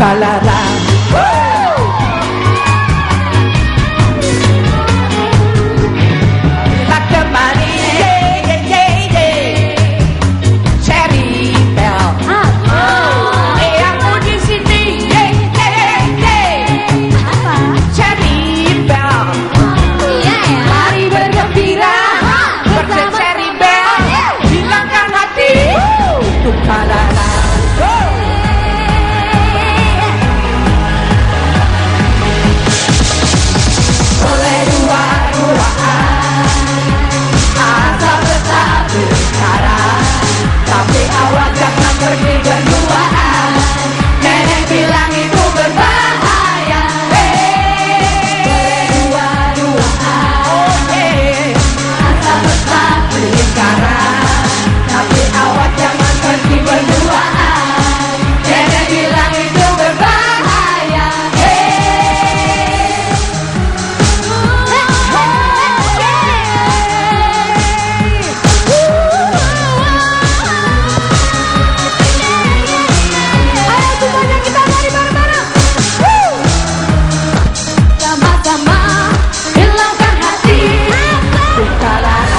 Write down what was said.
Calará. la la